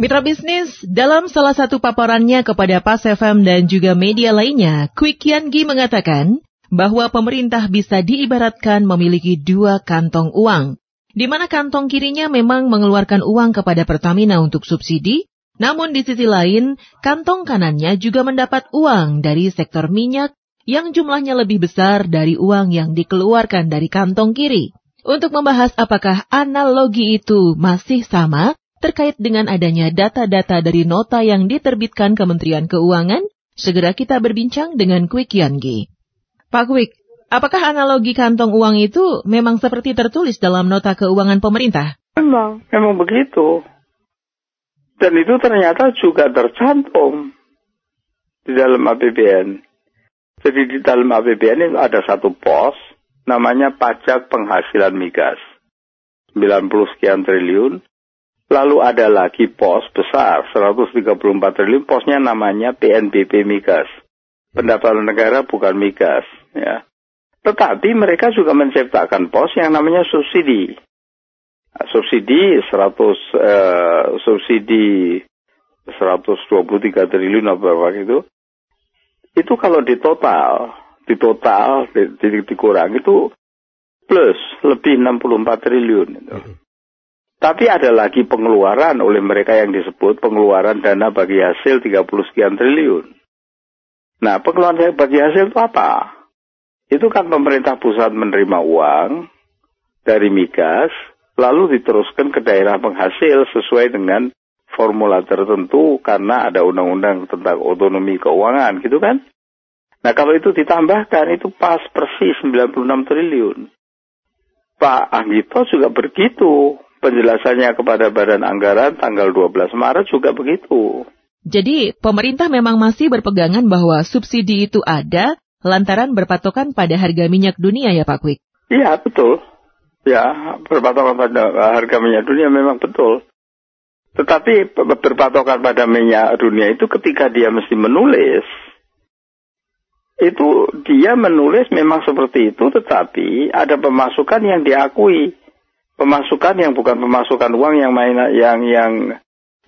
Mitra bisnis, dalam salah satu paparannya kepada Pas FM dan juga media lainnya, Quick Gi mengatakan bahwa pemerintah bisa diibaratkan memiliki dua kantong uang, di mana kantong kirinya memang mengeluarkan uang kepada Pertamina untuk subsidi, namun di sisi lain, kantong kanannya juga mendapat uang dari sektor minyak yang jumlahnya lebih besar dari uang yang dikeluarkan dari kantong kiri. Untuk membahas apakah analogi itu masih sama, terkait dengan adanya data-data dari nota yang diterbitkan Kementerian Keuangan, segera kita berbincang dengan Kwik Yangi. Pak Kwik, apakah analogi kantong uang itu memang seperti tertulis dalam nota keuangan pemerintah? Memang, memang begitu. Dan itu ternyata juga tercantum di dalam APBN. Jadi di dalam APBN itu ada satu pos namanya pajak penghasilan migas. 90 sekian triliun Lalu ada lagi pos besar, 134 triliun, posnya namanya PNBP Migas. Pendapatan negara bukan migas. Ya. Tetapi mereka juga menciptakan pos yang namanya subsidi. Nah, subsidi 100 eh, subsidi 123 triliun apa berapa itu. Itu kalau di total, di di, dikurang itu plus lebih 64 triliun. Itu. Tapi ada lagi pengeluaran oleh mereka yang disebut pengeluaran dana bagi hasil 30 sekian triliun. Nah, pengeluaran bagi hasil itu apa? Itu kan pemerintah pusat menerima uang dari migas, lalu diteruskan ke daerah penghasil sesuai dengan formula tertentu karena ada undang-undang tentang otonomi keuangan, gitu kan? Nah, kalau itu ditambahkan, itu pas persis 96 triliun. Pak Anggito juga begitu penjelasannya kepada Badan Anggaran tanggal 12 Maret juga begitu. Jadi pemerintah memang masih berpegangan bahwa subsidi itu ada lantaran berpatokan pada harga minyak dunia ya Pak Kwik? Iya betul. Ya berpatokan pada harga minyak dunia memang betul. Tetapi berpatokan pada minyak dunia itu ketika dia mesti menulis, itu dia menulis memang seperti itu tetapi ada pemasukan yang diakui pemasukan yang bukan pemasukan uang yang main yang yang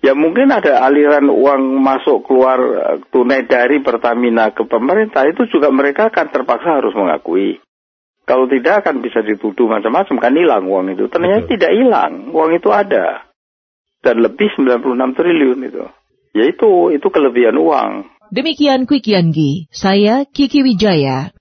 ya mungkin ada aliran uang masuk keluar eh, tunai dari Pertamina ke pemerintah itu juga mereka akan terpaksa harus mengakui. Kalau tidak akan bisa dituduh macam-macam kan hilang uang itu. Ternyata Betul. tidak hilang, uang itu ada. Dan lebih 96 triliun itu. Ya itu, itu kelebihan uang. Demikian Quick Yanggi, saya Kiki Wijaya.